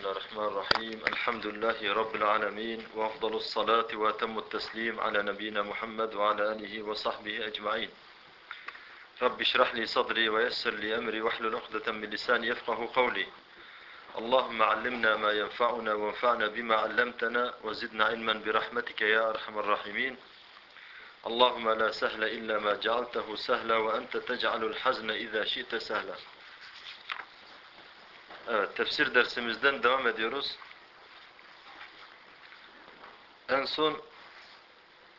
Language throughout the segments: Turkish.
بسم الله الرحمن الرحيم الحمد لله رب العالمين وأفضل الصلاة وأتم التسليم على نبينا محمد وعلى آله وصحبه أجمعين رب اشرح لي صدري ويسر لي أمري واحلل عقدة من لساني يفقه قولي اللهم علمنا ما ينفعنا وانفعنا بما علمتنا وزدنا علما برحمتك يا أرحم الراحمين اللهم لا سهل إلا ما جعلته سهلا وأنت تجعل الحزن إذا شئت سهلا Evet, tefsir dersimizden devam ediyoruz. En son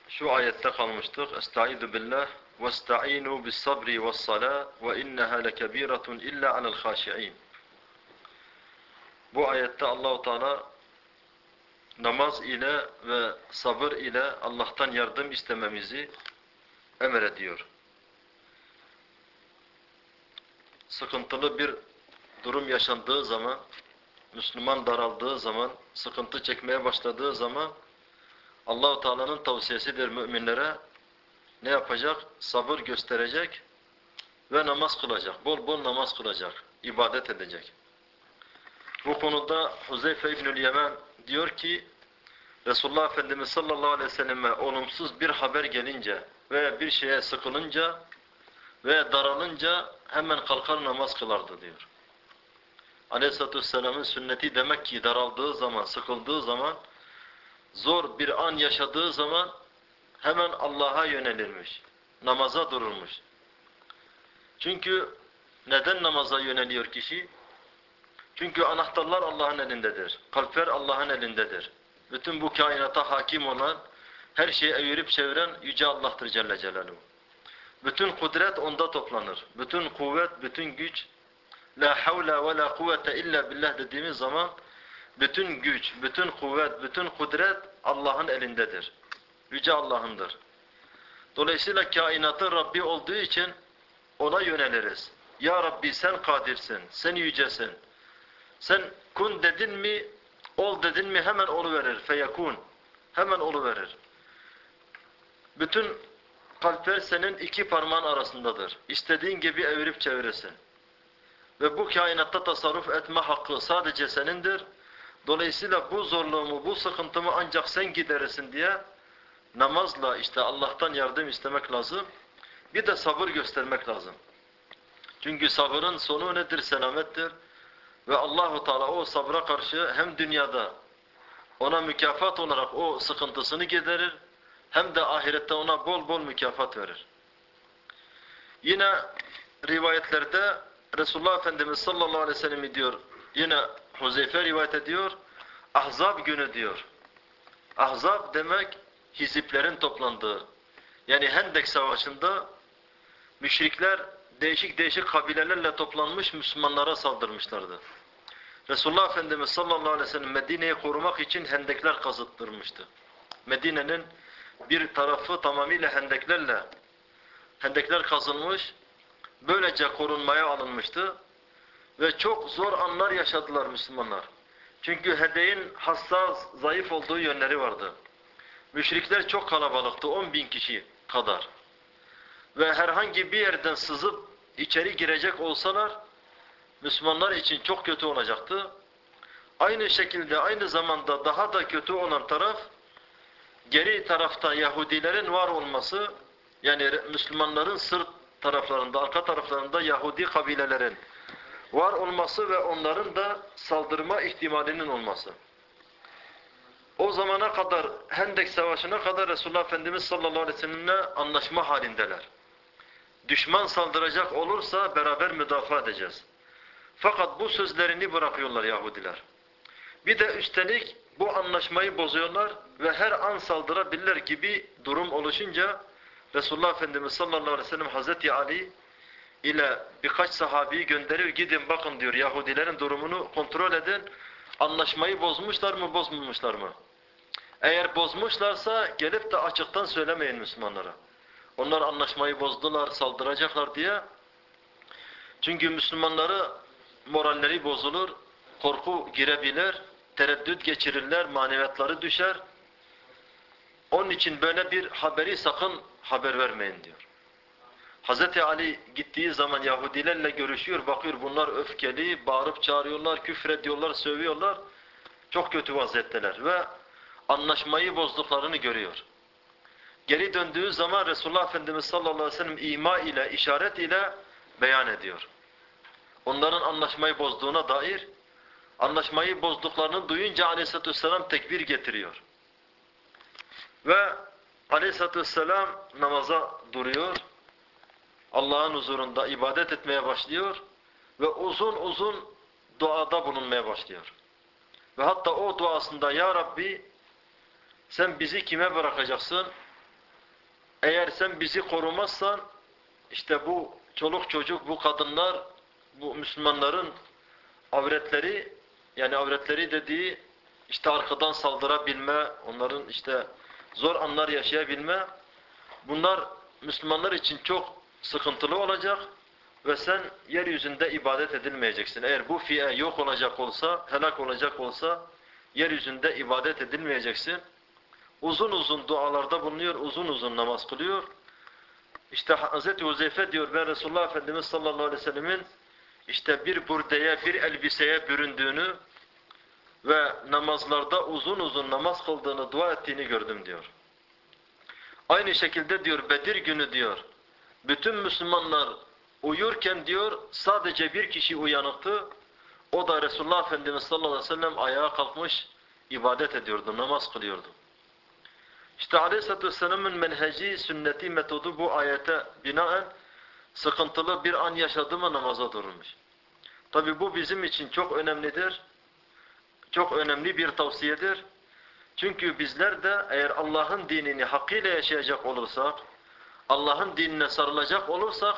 şu ayette kalmıştık. Estaizu billah ve esta'inu bis sabri ve salah ve inneha lekebiratun illa alel haşi'in. Bu ayette Allahu Teala namaz ile ve sabır ile Allah'tan yardım istememizi emrediyor. Sıkıntılı bir durum yaşandığı zaman, Müslüman daraldığı zaman, sıkıntı çekmeye başladığı zaman Allahu Teala'nın tavsiyesidir müminlere ne yapacak? Sabır gösterecek ve namaz kılacak. Bol bol namaz kılacak. ibadet edecek. Bu konuda Huzeyfe İbnül Yemen diyor ki Resulullah Efendimiz sallallahu aleyhi ve selleme olumsuz bir haber gelince ve bir şeye sıkılınca ve daralınca hemen kalkar namaz kılardı diyor. Aleyhisselatü Vesselam'ın sünneti demek ki daraldığı zaman, sıkıldığı zaman, zor bir an yaşadığı zaman hemen Allah'a yönelirmiş. Namaza dururmuş. Çünkü neden namaza yöneliyor kişi? Çünkü anahtarlar Allah'ın elindedir. Kalpler Allah'ın elindedir. Bütün bu kainata hakim olan, her şeyi evirip çeviren Yüce Allah'tır Celle Celaluhu. Bütün kudret onda toplanır. Bütün kuvvet, bütün güç, La havle ve la kuvvete illa billah dediğimiz zaman bütün güç, bütün kuvvet, bütün kudret Allah'ın elindedir. Yüce Allah'ındır. Dolayısıyla kainatın Rabbi olduğu için ona yöneliriz. Ya Rabbi sen kadirsin, sen yücesin. Sen kun dedin mi, ol dedin mi hemen oluverir. Feyekun. Hemen oluverir. Bütün kalpler senin iki parmağın arasındadır. İstediğin gibi evirip çevirirsin. Ve bu kainatta tasarruf etme hakkı sadece senindir. Dolayısıyla bu zorluğumu, bu sıkıntımı ancak sen giderirsin diye namazla işte Allah'tan yardım istemek lazım. Bir de sabır göstermek lazım. Çünkü sabırın sonu nedir? Selamettir. Ve Allahu Teala o sabra karşı hem dünyada ona mükafat olarak o sıkıntısını giderir hem de ahirette ona bol bol mükafat verir. Yine rivayetlerde Resulullah Efendimiz sallallahu aleyhi ve sellem diyor, yine Huzeyfe rivayet ediyor, Ahzab günü diyor. Ahzab demek hiziplerin toplandığı. Yani Hendek Savaşı'nda müşrikler değişik değişik kabilelerle toplanmış Müslümanlara saldırmışlardı. Resulullah Efendimiz sallallahu aleyhi ve sellem Medine'yi korumak için hendekler kazıttırmıştı. Medine'nin bir tarafı tamamıyla hendeklerle hendekler kazılmış böylece korunmaya alınmıştı. Ve çok zor anlar yaşadılar Müslümanlar. Çünkü hedeyin hassas, zayıf olduğu yönleri vardı. Müşrikler çok kalabalıktı, 10 bin kişi kadar. Ve herhangi bir yerden sızıp içeri girecek olsalar, Müslümanlar için çok kötü olacaktı. Aynı şekilde, aynı zamanda daha da kötü olan taraf, geri tarafta Yahudilerin var olması, yani Müslümanların sırt taraflarında, arka taraflarında Yahudi kabilelerin var olması ve onların da saldırma ihtimalinin olması. O zamana kadar, Hendek Savaşı'na kadar Resulullah Efendimiz sallallahu aleyhi ve sellem'le anlaşma halindeler. Düşman saldıracak olursa beraber müdafaa edeceğiz. Fakat bu sözlerini bırakıyorlar Yahudiler. Bir de üstelik bu anlaşmayı bozuyorlar ve her an saldırabilirler gibi durum oluşunca Resulullah Efendimiz sallallahu aleyhi ve sellem Hazreti Ali ile birkaç sahabeyi gönderiyor. Gidin bakın diyor Yahudilerin durumunu kontrol edin. Anlaşmayı bozmuşlar mı bozmamışlar mı? Eğer bozmuşlarsa gelip de açıktan söylemeyin Müslümanlara. Onlar anlaşmayı bozdular, saldıracaklar diye. Çünkü Müslümanları moralleri bozulur, korku girebilir, tereddüt geçirirler, maneviyatları düşer. Onun için böyle bir haberi sakın haber vermeyin diyor. Hz. Ali gittiği zaman Yahudilerle görüşüyor, bakıyor bunlar öfkeli, bağırıp çağırıyorlar, küfrediyorlar, sövüyorlar. Çok kötü vaziyetteler ve anlaşmayı bozduklarını görüyor. Geri döndüğü zaman Resulullah Efendimiz sallallahu aleyhi ve sellem ima ile, işaret ile beyan ediyor. Onların anlaşmayı bozduğuna dair, anlaşmayı bozduklarını duyunca aleyhissalatü vesselam tekbir getiriyor. Ve aleyhissalatü vesselam namaza duruyor. Allah'ın huzurunda ibadet etmeye başlıyor ve uzun uzun duada bulunmaya başlıyor. Ve hatta o duasında Ya Rabbi sen bizi kime bırakacaksın? Eğer sen bizi korumazsan işte bu çoluk çocuk, bu kadınlar, bu Müslümanların avretleri yani avretleri dediği işte arkadan saldırabilme, onların işte zor anlar yaşayabilme bunlar Müslümanlar için çok sıkıntılı olacak ve sen yeryüzünde ibadet edilmeyeceksin. Eğer bu fiye yok olacak olsa, helak olacak olsa yeryüzünde ibadet edilmeyeceksin. Uzun uzun dualarda bulunuyor, uzun uzun namaz kılıyor. İşte Hz. Huzeyfe diyor ben Resulullah Efendimiz sallallahu aleyhi ve sellemin işte bir burdeye, bir elbiseye büründüğünü ve namazlarda uzun uzun namaz kıldığını, dua ettiğini gördüm diyor. Aynı şekilde diyor Bedir günü diyor. Bütün Müslümanlar uyurken diyor sadece bir kişi uyanıktı. O da Resulullah Efendimiz sallallahu aleyhi ve sellem ayağa kalkmış ibadet ediyordu, namaz kılıyordu. İşte Aleyhisselatü Vesselam'ın menheci, sünneti, metodu bu ayete binaen sıkıntılı bir an yaşadı mı namaza durmuş. Tabi bu bizim için çok önemlidir. Çok önemli bir tavsiyedir. Çünkü bizler de eğer Allah'ın dinini hakkıyla yaşayacak olursak, Allah'ın dinine sarılacak olursak,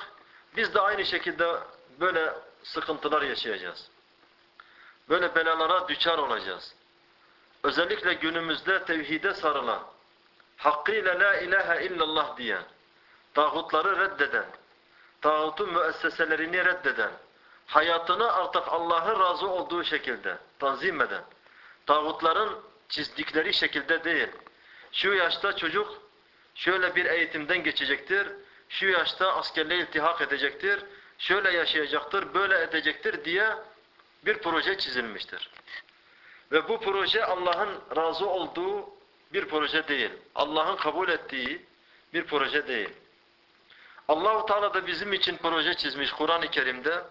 biz de aynı şekilde böyle sıkıntılar yaşayacağız. Böyle belalara düçar olacağız. Özellikle günümüzde tevhide sarılan, hakkıyla la ilahe illallah diyen, tağutları reddeden, tağutun müesseselerini reddeden, hayatını artık Allah'ın razı olduğu şekilde tanzim eden, tağutların çizdikleri şekilde değil. Şu yaşta çocuk şöyle bir eğitimden geçecektir, şu yaşta askerliğe iltihak edecektir, şöyle yaşayacaktır, böyle edecektir diye bir proje çizilmiştir. Ve bu proje Allah'ın razı olduğu bir proje değil. Allah'ın kabul ettiği bir proje değil. Allahu Teala da bizim için proje çizmiş Kur'an-ı Kerim'de.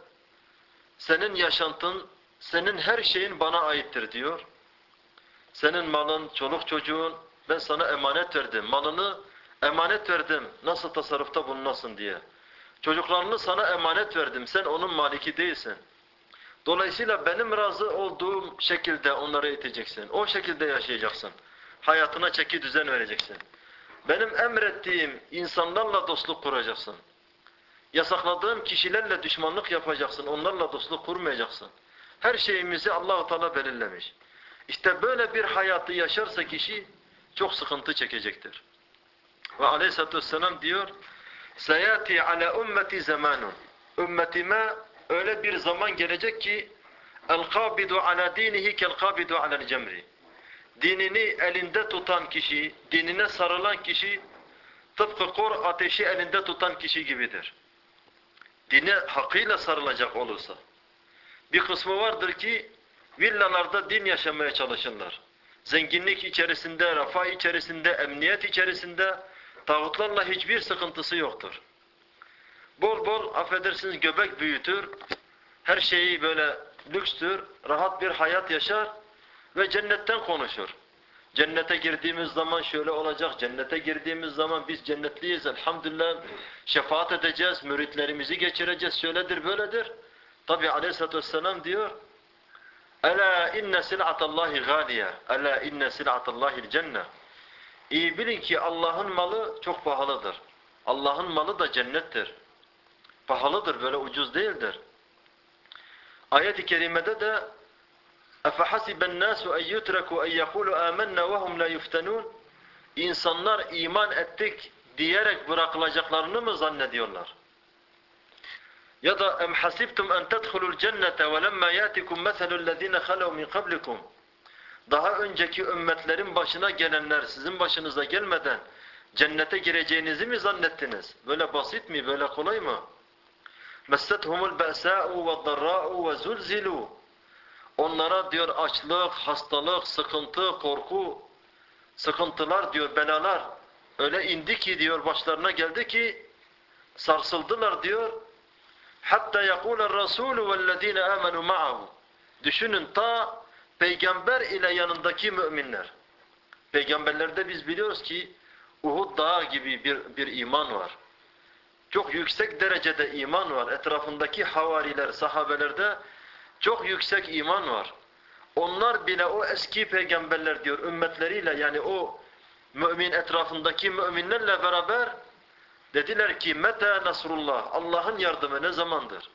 Senin yaşantın, senin her şeyin bana aittir diyor. Senin malın, çoluk çocuğun, ben sana emanet verdim. Malını emanet verdim. Nasıl tasarrufta bulunasın diye. Çocuklarını sana emanet verdim. Sen onun maliki değilsin. Dolayısıyla benim razı olduğum şekilde onları iteceksin. O şekilde yaşayacaksın. Hayatına çeki düzen vereceksin. Benim emrettiğim insanlarla dostluk kuracaksın. Yasakladığım kişilerle düşmanlık yapacaksın. Onlarla dostluk kurmayacaksın. Her şeyimizi Allahu Teala belirlemiş. İşte böyle bir hayatı yaşarsa kişi çok sıkıntı çekecektir. Ve Aleyhisselatü Vesselam diyor: "Seyati ala ümmeti zamanun." Ümmetime öyle bir zaman gelecek ki el-kabidu ala dinihi kel-kabidu ala'l cemri. Dinini elinde tutan kişi, dinine sarılan kişi tıpkı kor ateşi elinde tutan kişi gibidir. Dine hakkıyla sarılacak olursa. Bir kısmı vardır ki villalarda din yaşamaya çalışırlar. Zenginlik içerisinde, refah içerisinde, emniyet içerisinde tağutlarla hiçbir sıkıntısı yoktur. Bol bol affedersiniz göbek büyütür, her şeyi böyle lükstür, rahat bir hayat yaşar ve cennetten konuşur. Cennete girdiğimiz zaman şöyle olacak, cennete girdiğimiz zaman biz cennetliyiz elhamdülillah, şefaat edeceğiz, müritlerimizi geçireceğiz, şöyledir, böyledir. Tabi aleyhissalatü vesselam diyor, Ela inne sil'atallahi galiye, ela inne sil'atallahil cennet. İyi bilin ki Allah'ın malı çok pahalıdır. Allah'ın malı da cennettir. Pahalıdır, böyle ucuz değildir. Ayet-i kerimede de اَفَحَسِبَ النَّاسُ اَنْ يُتْرَكُوا اَنْ يَقُولُوا آمَنَّا وَهُمْ لَا يُفْتَنُونَ İnsanlar iman ettik diyerek bırakılacaklarını mı zannediyorlar? Ya da اَمْ حَسِبْتُمْ اَنْ تَدْخُلُوا الْجَنَّةَ وَلَمَّا يَاتِكُمْ مَثَلُ الَّذ۪ينَ خَلَوْا مِنْ قَبْلِكُمْ Daha önceki ümmetlerin başına gelenler sizin başınıza gelmeden Cennete gireceğinizi mi zannettiniz? Böyle basit mi? Böyle kolay mı? مَسَّتْهُمُ الْبَأْسَاءُ وَالضَّرَّاءُ وَزُلْزِلُوا Onlara diyor açlık, hastalık, sıkıntı, korku, sıkıntılar diyor, belalar öyle indi ki diyor başlarına geldi ki sarsıldılar diyor. Hatta yekûle rasûlü vellezîne âmenû ma'ahu. Düşünün ta peygamber ile yanındaki müminler. Peygamberlerde biz biliyoruz ki Uhud dağı gibi bir, bir iman var. Çok yüksek derecede iman var. Etrafındaki havariler, sahabelerde çok yüksek iman var. Onlar bile o eski peygamberler diyor ümmetleriyle yani o mümin etrafındaki müminlerle beraber dediler ki meta nasrullah Allah'ın yardımı ne zamandır?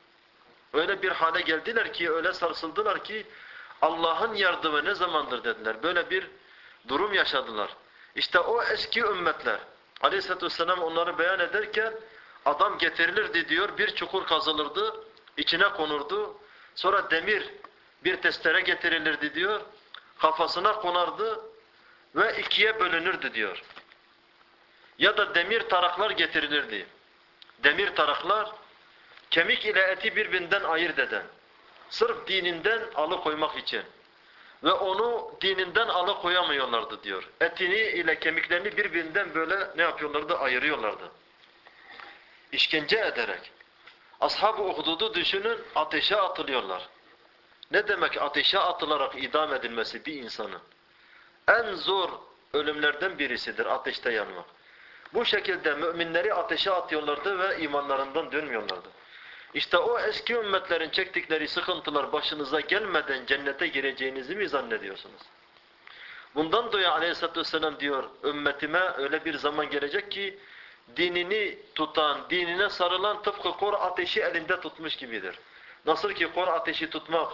Öyle bir hale geldiler ki öyle sarsıldılar ki Allah'ın yardımı ne zamandır dediler. Böyle bir durum yaşadılar. İşte o eski ümmetler Aleyhisselatü Vesselam onları beyan ederken adam getirilirdi diyor bir çukur kazılırdı içine konurdu sonra demir bir testere getirilirdi diyor kafasına konardı ve ikiye bölünürdü diyor. Ya da demir taraklar getirilirdi. Demir taraklar kemik ile eti birbirinden ayırt eden. Sırf dininden alıkoymak için. Ve onu dininden alıkoyamıyorlardı diyor. Etini ile kemiklerini birbirinden böyle ne yapıyorlardı? Ayırıyorlardı. İşkence ederek. Ashab-ı Uhdud'u düşünün ateşe atılıyorlar. Ne demek ateşe atılarak idam edilmesi bir insanın? En zor ölümlerden birisidir ateşte yanmak. Bu şekilde müminleri ateşe atıyorlardı ve imanlarından dönmüyorlardı. İşte o eski ümmetlerin çektikleri sıkıntılar başınıza gelmeden cennete gireceğinizi mi zannediyorsunuz? Bundan dolayı aleyhissalatü vesselam diyor, ümmetime öyle bir zaman gelecek ki, dinini tutan, dinine sarılan tıpkı kor ateşi elinde tutmuş gibidir. Nasıl ki kor ateşi tutmak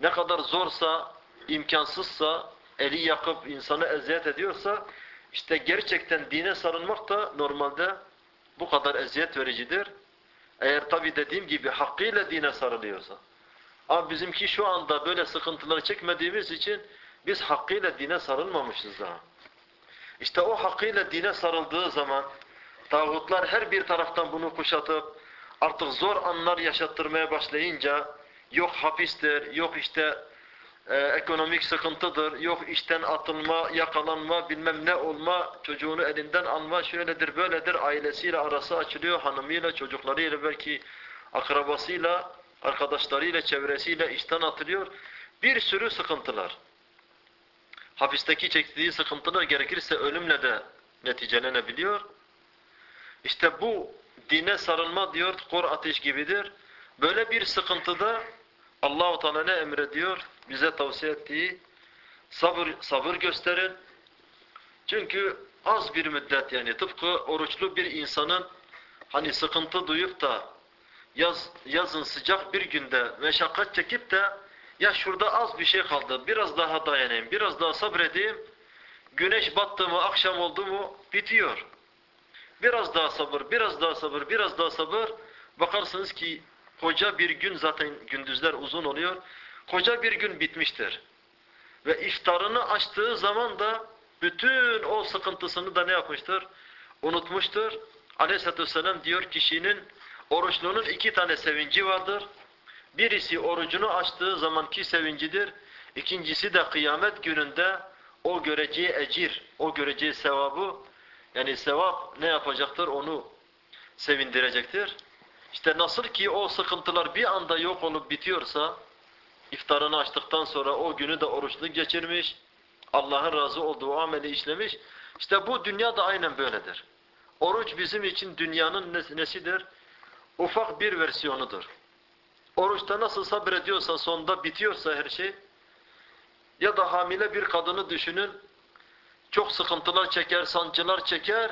ne kadar zorsa, imkansızsa, eli yakıp insanı eziyet ediyorsa, işte gerçekten dine sarılmak da normalde bu kadar eziyet vericidir. Eğer tabi dediğim gibi hakkıyla dine sarılıyorsa. Ama bizimki şu anda böyle sıkıntıları çekmediğimiz için biz hakkıyla dine sarılmamışız daha. İşte o hakkıyla dine sarıldığı zaman tağutlar her bir taraftan bunu kuşatıp artık zor anlar yaşattırmaya başlayınca yok hapistir, yok işte e, ekonomik sıkıntıdır, yok işten atılma, yakalanma, bilmem ne olma, çocuğunu elinden alma, şöyledir, böyledir, ailesiyle arası açılıyor, hanımıyla, çocuklarıyla, belki akrabasıyla, arkadaşlarıyla, çevresiyle işten atılıyor. Bir sürü sıkıntılar. Hapisteki çektiği sıkıntılar gerekirse ölümle de neticelenebiliyor. İşte bu dine sarılma diyor, kor ateş gibidir. Böyle bir sıkıntıda Allahu Teala ne emrediyor? Bize tavsiye ettiği sabır sabır gösterin. Çünkü az bir müddet yani tıpkı oruçlu bir insanın hani sıkıntı duyup da yaz yazın sıcak bir günde meşakkat çekip de ya şurada az bir şey kaldı biraz daha dayanayım biraz daha sabredeyim güneş battı mı akşam oldu mu bitiyor. Biraz daha sabır biraz daha sabır biraz daha sabır bakarsınız ki koca bir gün zaten gündüzler uzun oluyor. Koca bir gün bitmiştir. Ve iftarını açtığı zaman da bütün o sıkıntısını da ne yapmıştır? Unutmuştur. Aleyhisselatü Vesselam diyor kişinin oruçlunun iki tane sevinci vardır. Birisi orucunu açtığı zamanki sevincidir. İkincisi de kıyamet gününde o göreceği ecir, o göreceği sevabı yani sevap ne yapacaktır? Onu sevindirecektir. İşte nasıl ki o sıkıntılar bir anda yok olup bitiyorsa, iftarını açtıktan sonra o günü de oruçlu geçirmiş, Allah'ın razı olduğu ameli işlemiş, işte bu dünya da aynen böyledir. Oruç bizim için dünyanın nesidir? Ufak bir versiyonudur. Oruçta nasıl sabrediyorsa sonunda bitiyorsa her şey, ya da hamile bir kadını düşünün, çok sıkıntılar çeker, sancılar çeker,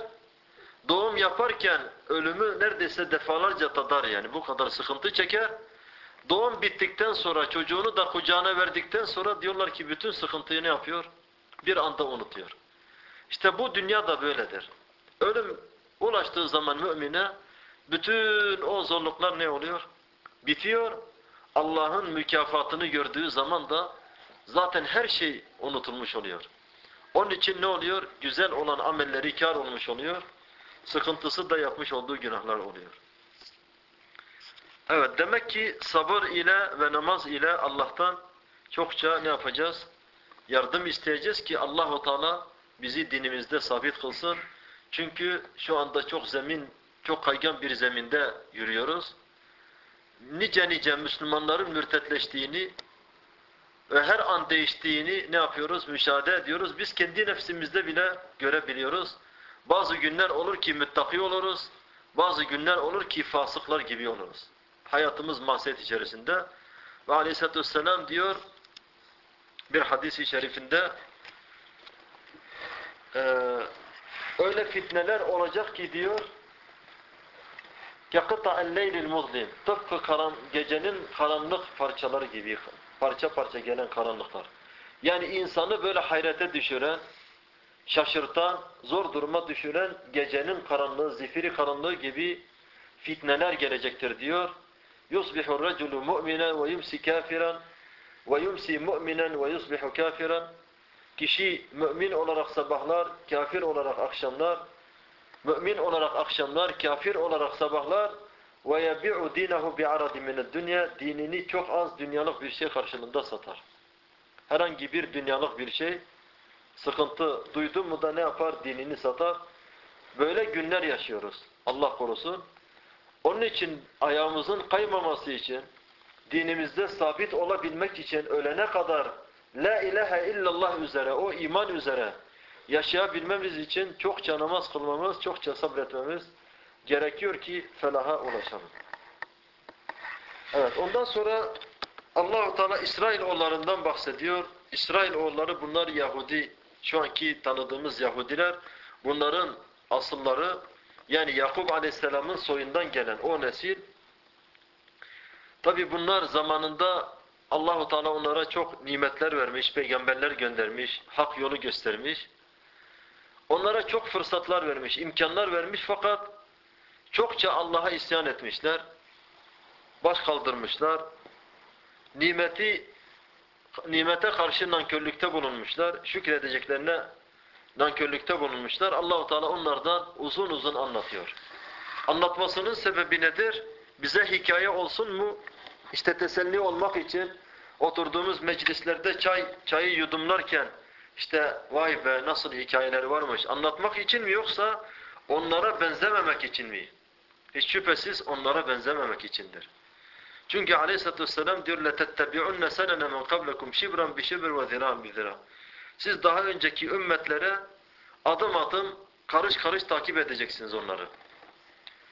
doğum yaparken ölümü neredeyse defalarca tadar yani bu kadar sıkıntı çeker. Doğum bittikten sonra çocuğunu da kucağına verdikten sonra diyorlar ki bütün sıkıntıyı ne yapıyor? Bir anda unutuyor. İşte bu dünya da böyledir. Ölüm ulaştığı zaman mümine bütün o zorluklar ne oluyor? Bitiyor. Allah'ın mükafatını gördüğü zaman da zaten her şey unutulmuş oluyor. Onun için ne oluyor? Güzel olan amelleri kar olmuş oluyor. Sıkıntısı da yapmış olduğu günahlar oluyor. Evet demek ki sabır ile ve namaz ile Allah'tan çokça ne yapacağız? Yardım isteyeceğiz ki Allahu Teala bizi dinimizde sabit kılsın. Çünkü şu anda çok zemin, çok kaygan bir zeminde yürüyoruz. Nice nice Müslümanların mürtetleştiğini ve her an değiştiğini ne yapıyoruz? Müşahede ediyoruz. Biz kendi nefsimizde bile görebiliyoruz. Bazı günler olur ki müttaki oluruz. Bazı günler olur ki fasıklar gibi oluruz. Hayatımız mahset içerisinde. Ve aleyhissalatü vesselam diyor bir hadisi şerifinde eee öyle fitneler olacak ki diyor يَقِطَ اللَّيْلِ الْمُظْلِمِ Tıpkı karan, gecenin karanlık parçaları gibi parça parça gelen karanlıklar. Yani insanı böyle hayrete düşüren, şaşırtan, zor duruma düşüren gecenin karanlığı, zifiri karanlığı gibi fitneler gelecektir diyor. يُصْبِحُ الرَّجُلُ مُؤْمِنًا وَيُمْسِ كَافِرًا وَيُمْسِ مُؤْمِنًا وَيُصْبِحُ كَافِرًا Kişi mümin olarak sabahlar, kafir olarak akşamlar, mümin olarak akşamlar, kafir olarak sabahlar ve yebi'u dinahu bi'aradi mined dünya dinini çok az dünyalık bir şey karşılığında satar. Herhangi bir dünyalık bir şey sıkıntı duydu mu da ne yapar? Dinini satar. Böyle günler yaşıyoruz. Allah korusun. Onun için ayağımızın kaymaması için dinimizde sabit olabilmek için ölene kadar La ilahe illallah üzere, o iman üzere yaşayabilmemiz için çokça namaz kılmamız, çokça sabretmemiz gerekiyor ki felaha ulaşalım. Evet, ondan sonra Allahu Teala İsrail oğullarından bahsediyor. İsrail oğulları bunlar Yahudi, şu anki tanıdığımız Yahudiler. Bunların asılları yani Yakup Aleyhisselam'ın soyundan gelen o nesil. Tabi bunlar zamanında Allahu Teala onlara çok nimetler vermiş, peygamberler göndermiş, hak yolu göstermiş. Onlara çok fırsatlar vermiş, imkanlar vermiş fakat çokça Allah'a isyan etmişler. Baş kaldırmışlar. Nimeti nimete karşı nankörlükte bulunmuşlar. Şükredeceklerine nankörlükte bulunmuşlar. Allahu Teala onlardan uzun uzun anlatıyor. Anlatmasının sebebi nedir? Bize hikaye olsun mu? İşte teselli olmak için oturduğumuz meclislerde çay çayı yudumlarken işte vay be nasıl hikayeleri varmış anlatmak için mi yoksa onlara benzememek için mi? Hiç şüphesiz onlara benzememek içindir. Çünkü aleyhissalatü vesselam diyor لَتَتَّبِعُنَّ سَنَنَ مَنْ قَبْلَكُمْ شِبْرًا بِشِبْرٍ وَذِرَانْ بِذِرَانْ Siz daha önceki ümmetlere adım adım karış karış takip edeceksiniz onları.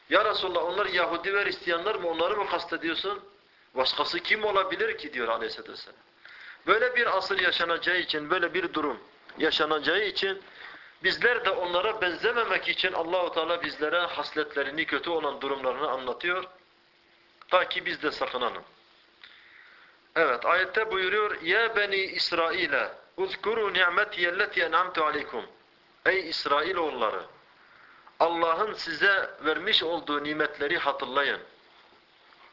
Ya Resulallah onlar Yahudi ve Hristiyanlar mı onları mı kastediyorsun? Başkası kim olabilir ki diyor Aleyhisselatü Vesselam. Böyle bir asır yaşanacağı için, böyle bir durum yaşanacağı için bizler de onlara benzememek için Allahu Teala bizlere hasletlerini, kötü olan durumlarını anlatıyor. Ta ki biz de sakınalım. Evet, ayette buyuruyor: "Ya beni İsrail'e uzkuru ni'metiyelleti en'amtu aleykum." Ey İsrail oğulları, Allah'ın size vermiş olduğu nimetleri hatırlayın.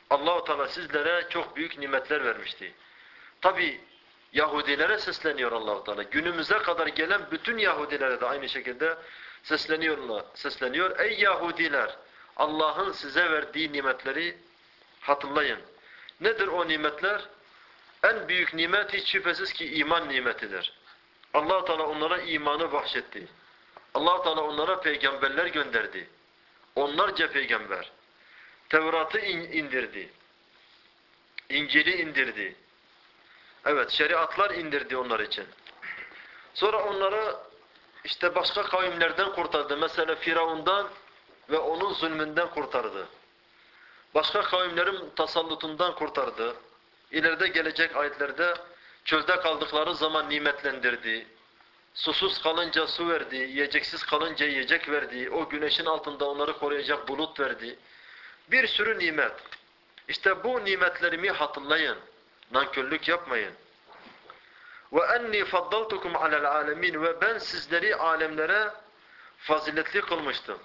Allahu Teala sizlere çok büyük nimetler vermişti. Tabi Yahudilere sesleniyor Allahu Teala. Günümüze kadar gelen bütün Yahudilere de aynı şekilde sesleniyorlar. Sesleniyor. Ey Yahudiler, Allah'ın size verdiği nimetleri hatırlayın. Nedir o nimetler? En büyük nimet hiç şüphesiz ki iman nimetidir. Allah Teala onlara imanı bahşetti. Allah Teala onlara peygamberler gönderdi. Onlarca peygamber. Tevrat'ı indirdi. İncil'i indirdi. Evet, şeriatlar indirdi onlar için. Sonra onları işte başka kavimlerden kurtardı. Mesela Firavundan ve onun zulmünden kurtardı. Başka kavimlerin tasallutundan kurtardı. İleride gelecek ayetlerde çölde kaldıkları zaman nimetlendirdi. Susuz kalınca su verdi, yiyeceksiz kalınca yiyecek verdi. O güneşin altında onları koruyacak bulut verdi. Bir sürü nimet. İşte bu nimetlerimi hatırlayın. Nankörlük yapmayın. Ve enni faddaltukum alel alemin ve ben sizleri alemlere faziletli kılmıştım.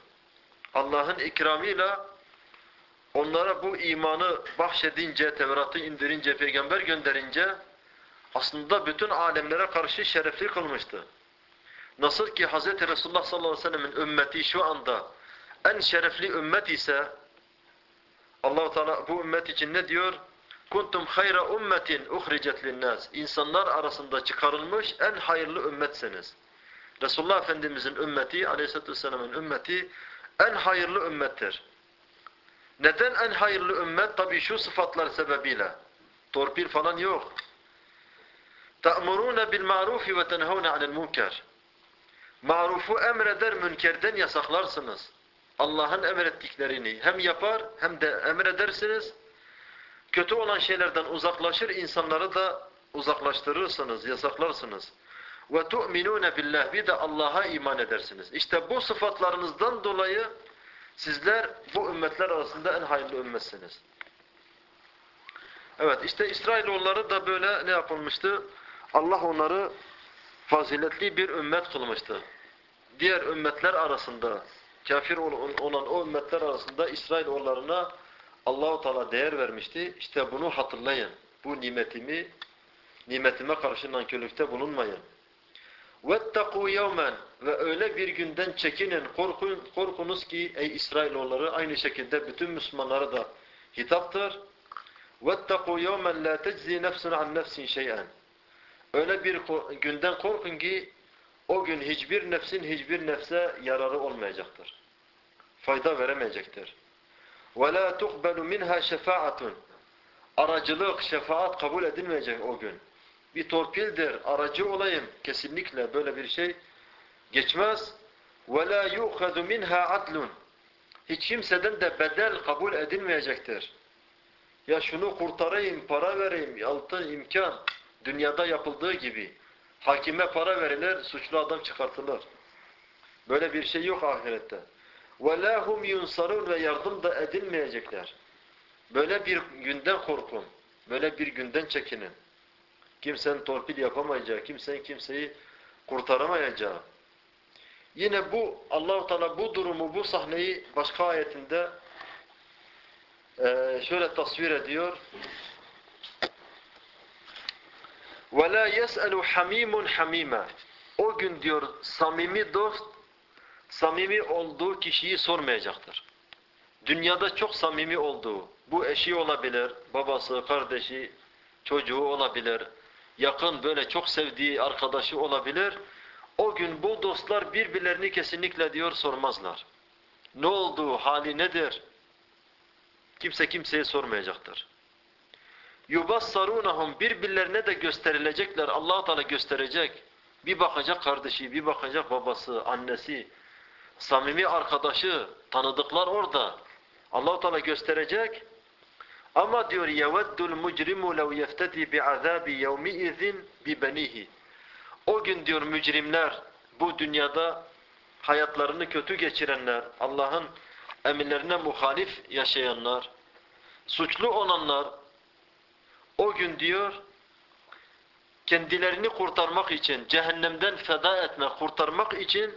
Allah'ın ikramıyla onlara bu imanı bahşedince, Tevrat'ı indirince, peygamber gönderince aslında bütün alemlere karşı şerefli kılmıştı. Nasıl ki Hz. Resulullah sallallahu aleyhi ve sellemin ümmeti şu anda en şerefli ümmet ise allah Teala bu ümmet için ne diyor? Kuntum hayra ummetin uhricet linnas. İnsanlar arasında çıkarılmış en hayırlı ümmetsiniz. Resulullah Efendimizin ümmeti, aleyhissalatü vesselamın ümmeti en hayırlı ümmettir. Neden en hayırlı ümmet? Tabi şu sıfatlar sebebiyle. Torpil falan yok. تَأْمُرُونَ بِالْمَعْرُوفِ وَتَنْهَوْنَ عَنِ الْمُنْكَرِ Marufu emreder, münkerden yasaklarsınız. Allah'ın emrettiklerini hem yapar hem de emredersiniz. Kötü olan şeylerden uzaklaşır, insanları da uzaklaştırırsınız, yasaklarsınız. Ve tu'minun billah bir de Allah'a iman edersiniz. İşte bu sıfatlarınızdan dolayı sizler bu ümmetler arasında en hayırlı ümmetsiniz. Evet işte İsrailoğulları da böyle ne yapılmıştı? Allah onları faziletli bir ümmet kılmıştı. Diğer ümmetler arasında kafir olan o ümmetler arasında İsrailoğullarına Allahu Teala değer vermişti. İşte bunu hatırlayın. Bu nimetimi nimetime karşı nankörlükte bulunmayın. وَاتَّقُوا يَوْمًا Ve öyle bir günden çekinin, korkun, korkunuz ki ey İsrailoğulları aynı şekilde bütün Müslümanlara da hitaptır. وَاتَّقُوا يَوْمًا لَا تَجْزِي نَفْسٌ عَنْ نَفْسٍ شَيْئًا Öyle bir günden korkun ki o gün hiçbir nefsin hiçbir nefse yararı olmayacaktır. Fayda veremeyecektir. وَلَا تُقْبَلُ مِنْهَا شَفَاعَةٌ Aracılık, şefaat kabul edilmeyecek o gün. Bir torpildir, aracı olayım. Kesinlikle böyle bir şey geçmez. وَلَا يُؤْخَذُ مِنْهَا عَدْلٌ Hiç kimseden de bedel kabul edilmeyecektir. Ya şunu kurtarayım, para vereyim, altın imkan. Dünyada yapıldığı gibi. Hakime para verilir, suçlu adam çıkartılır. Böyle bir şey yok ahirette. وَلَا هُمْ يُنْصَرُونَ Ve yardım da edilmeyecekler. Böyle bir günden korkun. Böyle bir günden çekinin. Kimsenin torpil yapamayacağı, kimsenin kimseyi kurtaramayacağı. Yine bu Allahu Teala bu durumu, bu sahneyi başka ayetinde e, şöyle tasvir ediyor. وَلَا يَسْأَلُ حَم۪يمٌ حَم۪يمًا O gün diyor samimi dost, samimi olduğu kişiyi sormayacaktır. Dünyada çok samimi olduğu, bu eşi olabilir, babası, kardeşi, çocuğu olabilir, yakın böyle çok sevdiği arkadaşı olabilir. O gün bu dostlar birbirlerini kesinlikle diyor sormazlar. Ne olduğu, hali nedir? Kimse kimseye sormayacaktır. yubassarunhum birbirlerine de gösterilecekler. Allah Teala gösterecek. Bir bakacak kardeşi, bir bakacak babası, annesi, samimi arkadaşı, tanıdıklar orada. Allah Teala gösterecek. Ama diyor yeveddul mucrimu lev yeftedi bi'azabi yevmiizin bi benihi. O gün diyor mücrimler bu dünyada hayatlarını kötü geçirenler, Allah'ın emirlerine muhalif yaşayanlar, suçlu olanlar o gün diyor kendilerini kurtarmak için, cehennemden feda etme, kurtarmak için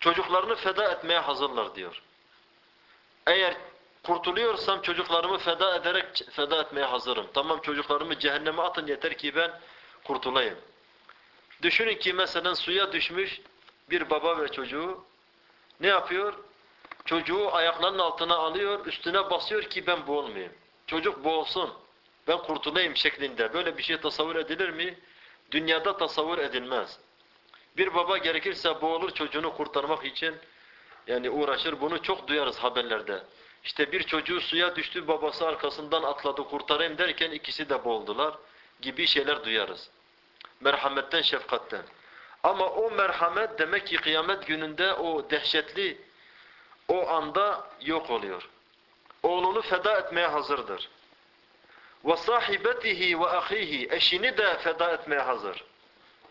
çocuklarını feda etmeye hazırlar diyor. Eğer kurtuluyorsam çocuklarımı feda ederek feda etmeye hazırım. Tamam çocuklarımı cehenneme atın yeter ki ben kurtulayım. Düşünün ki mesela suya düşmüş bir baba ve çocuğu ne yapıyor? Çocuğu ayaklarının altına alıyor, üstüne basıyor ki ben boğulmayayım. Çocuk boğulsun, ben kurtulayım şeklinde. Böyle bir şey tasavvur edilir mi? Dünyada tasavvur edilmez. Bir baba gerekirse boğulur çocuğunu kurtarmak için yani uğraşır. Bunu çok duyarız haberlerde. İşte bir çocuğu suya düştü, babası arkasından atladı, kurtarayım derken ikisi de boğuldular gibi şeyler duyarız. Merhametten, şefkatten. Ama o merhamet demek ki kıyamet gününde o dehşetli o anda yok oluyor. Oğlunu feda etmeye hazırdır. Ve sahibetihi ve ahihi eşini de feda etmeye hazır.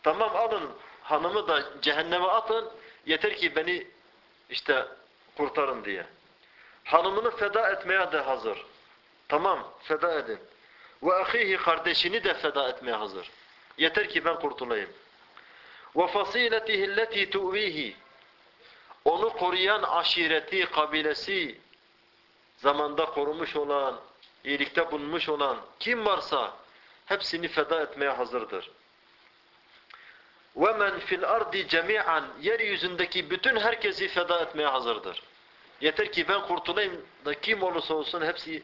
Tamam alın hanımı da cehenneme atın yeter ki beni işte kurtarın diye. Hanımını feda etmeye de hazır. Tamam feda edin. Ve ahihi kardeşini de feda etmeye hazır. Yeter ki ben kurtulayım. Ve fasiletihi allati tu'vihi onu koruyan aşireti, kabilesi, zamanda korumuş olan, iyilikte bulunmuş olan kim varsa hepsini feda etmeye hazırdır. وَمَنْ فِي الْأَرْضِ جَمِيعًا Yeryüzündeki bütün herkesi feda etmeye hazırdır. Yeter ki ben kurtulayım da kim olursa olsun hepsi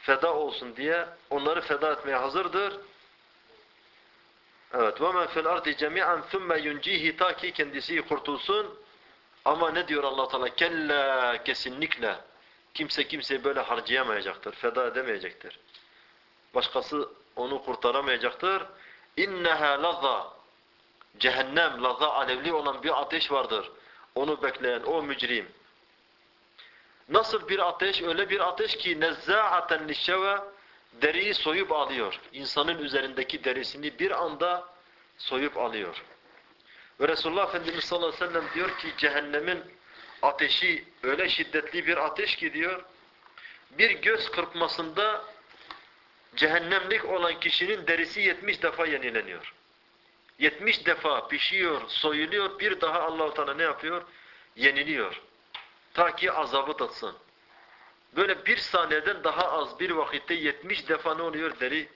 feda olsun diye onları feda etmeye hazırdır. Evet. وَمَنْ فِي الْأَرْضِ جَمِيعًا ثُمَّ يُنْجِيهِ Ta ki kendisi kurtulsun. Ama ne diyor allah Teala? Kella kesinlikle. Kimse kimseyi böyle harcayamayacaktır. Feda edemeyecektir. Başkası onu kurtaramayacaktır. İnneha laza. Cehennem, laza alevli olan bir ateş vardır. Onu bekleyen o mücrim. Nasıl bir ateş? Öyle bir ateş ki nezza'aten lişşeve deriyi soyup alıyor. İnsanın üzerindeki derisini bir anda soyup alıyor. Ve Resulullah Efendimiz sallallahu aleyhi ve sellem diyor ki cehennemin ateşi öyle şiddetli bir ateş ki diyor bir göz kırpmasında cehennemlik olan kişinin derisi 70 defa yenileniyor. 70 defa pişiyor, soyuluyor, bir daha Allahu Teala ne yapıyor? Yeniliyor. Ta ki azabı tatsın. Böyle bir saniyeden daha az bir vakitte 70 defa ne oluyor? Deri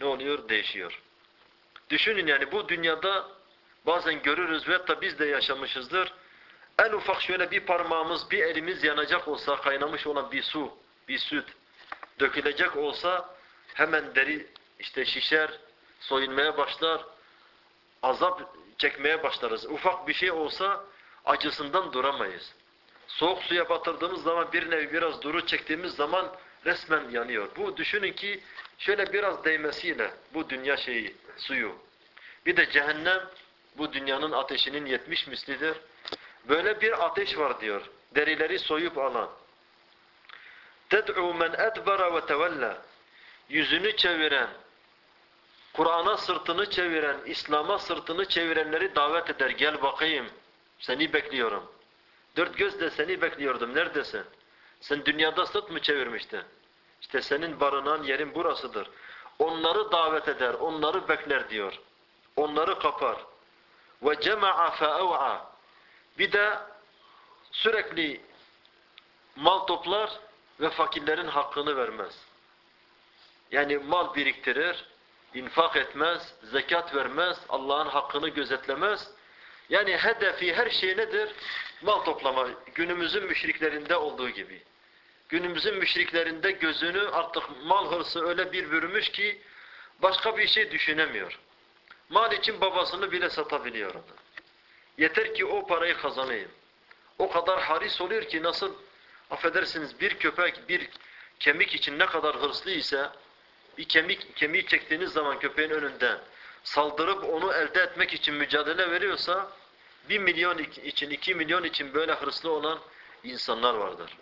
ne oluyor? Değişiyor. Düşünün yani bu dünyada bazen görürüz ve hatta biz de yaşamışızdır. En ufak şöyle bir parmağımız, bir elimiz yanacak olsa, kaynamış olan bir su, bir süt dökülecek olsa hemen deri işte şişer, soyunmaya başlar, azap çekmeye başlarız. Ufak bir şey olsa acısından duramayız. Soğuk suya batırdığımız zaman bir nevi biraz duru çektiğimiz zaman resmen yanıyor. Bu düşünün ki şöyle biraz değmesiyle bu dünya şeyi, suyu. Bir de cehennem bu dünyanın ateşinin yetmiş mislidir. Böyle bir ateş var diyor. Derileri soyup alan. تَدْعُوا مَنْ اَدْبَرَ وَتَوَلَّى Yüzünü çeviren, Kur'an'a sırtını çeviren, İslam'a sırtını çevirenleri davet eder. Gel bakayım, seni bekliyorum. Dört gözle seni bekliyordum, neredesin? Sen dünyada sırt mı çevirmiştin? İşte senin barınan yerin burasıdır. Onları davet eder, onları bekler diyor. Onları kapar. Ve cema'a fe'ev'a Bir de sürekli mal toplar ve fakirlerin hakkını vermez. Yani mal biriktirir, infak etmez, zekat vermez, Allah'ın hakkını gözetlemez. Yani hedefi her şey nedir? Mal toplama. Günümüzün müşriklerinde olduğu gibi. Günümüzün müşriklerinde gözünü artık mal hırsı öyle bir bürümüş ki başka bir şey düşünemiyor. Mal için babasını bile satabiliyor. Yeter ki o parayı kazanayım. O kadar haris oluyor ki nasıl affedersiniz bir köpek bir kemik için ne kadar hırslı ise bir kemik kemiği çektiğiniz zaman köpeğin önünden saldırıp onu elde etmek için mücadele veriyorsa bir milyon için, iki milyon için böyle hırslı olan insanlar vardır.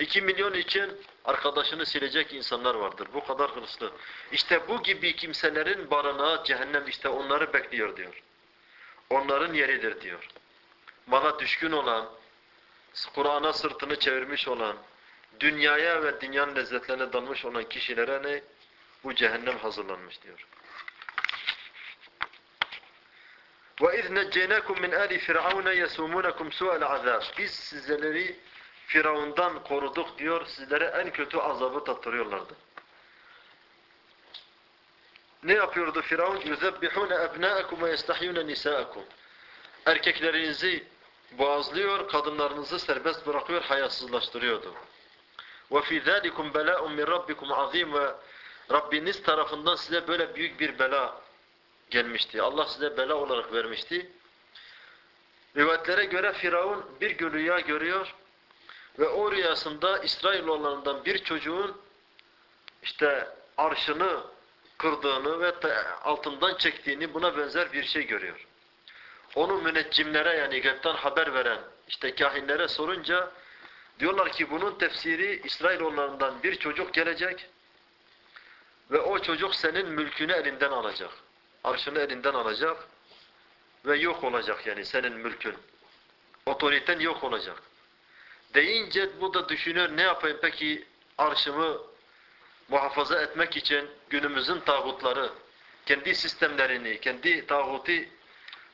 İki milyon için arkadaşını silecek insanlar vardır. Bu kadar hırslı. İşte bu gibi kimselerin barınağı cehennem işte onları bekliyor diyor. Onların yeridir diyor. Mala düşkün olan, Kur'an'a sırtını çevirmiş olan, dünyaya ve dünyanın lezzetlerine dalmış olan kişilere ne? Bu cehennem hazırlanmış diyor. وَاِذْ نَجَّيْنَاكُمْ مِنْ آلِ فِرْعَوْنَ يَسُومُونَكُمْ سُوءَ الْعَذَابِ Biz sizleri Firavundan koruduk diyor, sizlere en kötü azabı tattırıyorlardı. Ne yapıyordu Firavun? يُذَبِّحُونَ أَبْنَاءَكُمْ وَيَسْتَحْيُونَ نِسَاءَكُمْ Erkeklerinizi boğazlıyor, kadınlarınızı serbest bırakıyor, hayasızlaştırıyordu. وَفِي ذَٰلِكُمْ بَلَاءٌ مِنْ رَبِّكُمْ عَظِيمٌ ve Rabbiniz tarafından size böyle büyük bir bela gelmişti. Allah size bela olarak vermişti. Rivayetlere göre Firavun bir rüya görüyor ve o rüyasında İsrailoğullarından bir çocuğun işte arşını kırdığını ve altından çektiğini buna benzer bir şey görüyor. Onu müneccimlere yani gökten haber veren işte kahinlere sorunca diyorlar ki bunun tefsiri İsrailoğullarından bir çocuk gelecek ve o çocuk senin mülkünü elinden alacak. Arşını elinden alacak ve yok olacak yani senin mülkün. Otoriten yok olacak. Deyince bu da düşünüyor ne yapayım peki arşımı muhafaza etmek için günümüzün tağutları kendi sistemlerini, kendi tağuti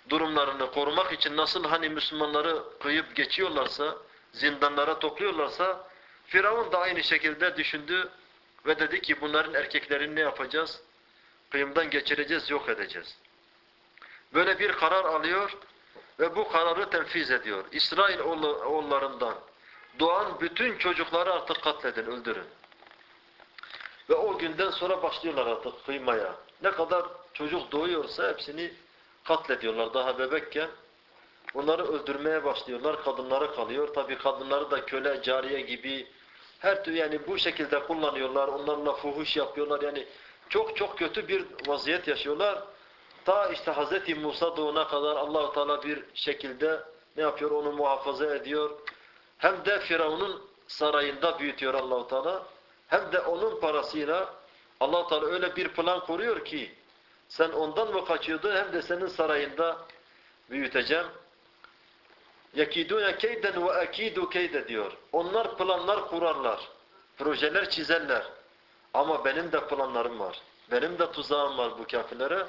durumlarını korumak için nasıl hani Müslümanları kıyıp geçiyorlarsa, zindanlara topluyorlarsa Firavun da aynı şekilde düşündü ve dedi ki bunların erkeklerini ne yapacağız? Kıyımdan geçireceğiz, yok edeceğiz. böyle bir karar alıyor ve bu kararı tenfiz ediyor. İsrail oğullarından doğan bütün çocukları artık katledin, öldürün. Ve o günden sonra başlıyorlar artık kıymaya. Ne kadar çocuk doğuyorsa hepsini katlediyorlar daha bebekken. Onları öldürmeye başlıyorlar. Kadınları kalıyor. Tabi kadınları da köle, cariye gibi her türlü yani bu şekilde kullanıyorlar. Onlarla fuhuş yapıyorlar. Yani çok çok kötü bir vaziyet yaşıyorlar. Ta işte Hz. Musa doğuna kadar Allahu Teala bir şekilde ne yapıyor? Onu muhafaza ediyor. Hem de Firavun'un sarayında büyütüyor Allahu Teala. Hem de onun parasıyla Allah Teala öyle bir plan kuruyor ki sen ondan mı kaçıyordun hem de senin sarayında büyüteceğim. Keyden ve akidu keyde diyor. Onlar planlar kurarlar. Projeler çizerler. Ama benim de planlarım var. Benim de tuzağım var bu kafirlere.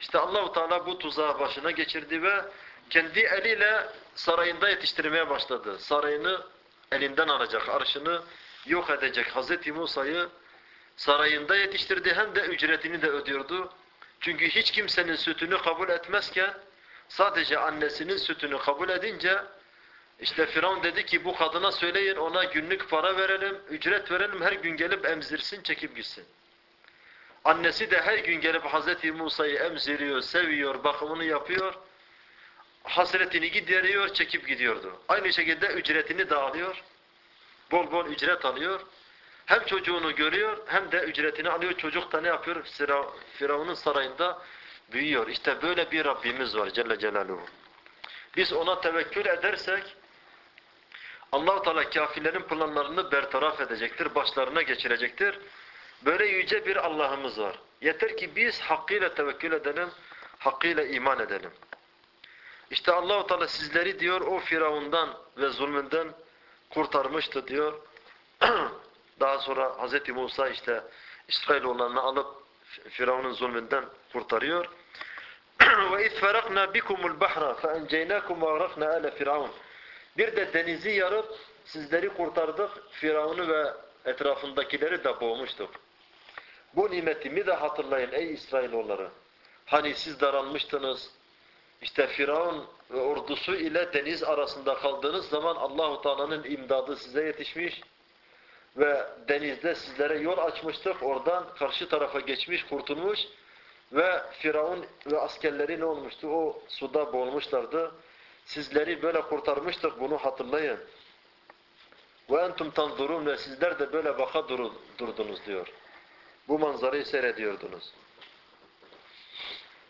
İşte Allahu Teala bu tuzağı başına geçirdi ve kendi eliyle sarayında yetiştirmeye başladı. Sarayını elinden alacak, arşını yok edecek. Hz. Musa'yı sarayında yetiştirdi hem de ücretini de ödüyordu. Çünkü hiç kimsenin sütünü kabul etmezken sadece annesinin sütünü kabul edince işte Firavun dedi ki bu kadına söyleyin ona günlük para verelim, ücret verelim her gün gelip emzirsin çekip gitsin. Annesi de her gün gelip Hz. Musa'yı emziriyor, seviyor, bakımını yapıyor. Hasretini gideriyor, çekip gidiyordu. Aynı şekilde ücretini de alıyor. Bol bol ücret alıyor. Hem çocuğunu görüyor hem de ücretini alıyor. Çocuk da ne yapıyor? Fira- Firavun'un sarayında büyüyor. İşte böyle bir Rabbimiz var Celle Celaluhu. Biz ona tevekkül edersek Allah-u Teala kafirlerin planlarını bertaraf edecektir, başlarına geçirecektir. Böyle yüce bir Allah'ımız var. Yeter ki biz hakkıyla tevekkül edelim, hakkıyla iman edelim. İşte Allah-u Teala sizleri diyor o Firavundan ve zulmünden kurtarmıştı diyor. Daha sonra Hz. Musa işte İsrailoğullarını alıp Firavun'un zulmünden kurtarıyor. Bikumul bahra fe enceynakum ve agrafna ale firavun. Bir de denizi yarıp sizleri kurtardık. Firavun'u ve etrafındakileri de boğmuştuk. Bu nimetimi de hatırlayın ey İsrailoğulları. Hani siz daralmıştınız. İşte Firavun ve ordusu ile deniz arasında kaldığınız zaman Allahu Teala'nın imdadı size yetişmiş ve denizde sizlere yol açmıştık. Oradan karşı tarafa geçmiş, kurtulmuş ve Firavun ve askerleri ne olmuştu? O suda boğulmuşlardı. Sizleri böyle kurtarmıştık. Bunu hatırlayın. Ve entum tanzurun ve sizler de böyle baka durdunuz diyor. Bu manzarayı seyrediyordunuz.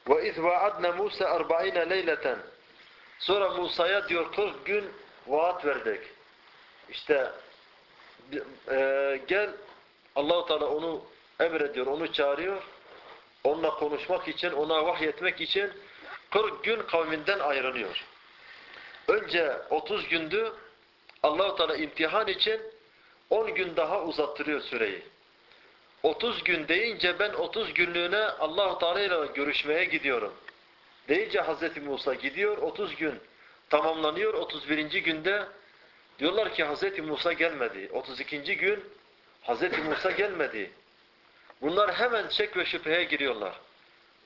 Ve iz vaadna Musa 40 leyleten. Sonra Musa'ya diyor 40 gün vaat verdik. İşte e, gel Allahu Teala onu emrediyor, onu çağırıyor. Onunla konuşmak için, ona vahyetmek için 40 gün kavminden ayrılıyor. Önce 30 gündü. Allahu Teala imtihan için 10 gün daha uzattırıyor süreyi. 30 gün deyince ben 30 günlüğüne Allahu Teala ile görüşmeye gidiyorum. Deyince Hazreti Musa gidiyor 30 gün tamamlanıyor 31. günde diyorlar ki Hazreti Musa gelmedi. 32. gün Hazreti Musa gelmedi. Bunlar hemen şek ve şüpheye giriyorlar.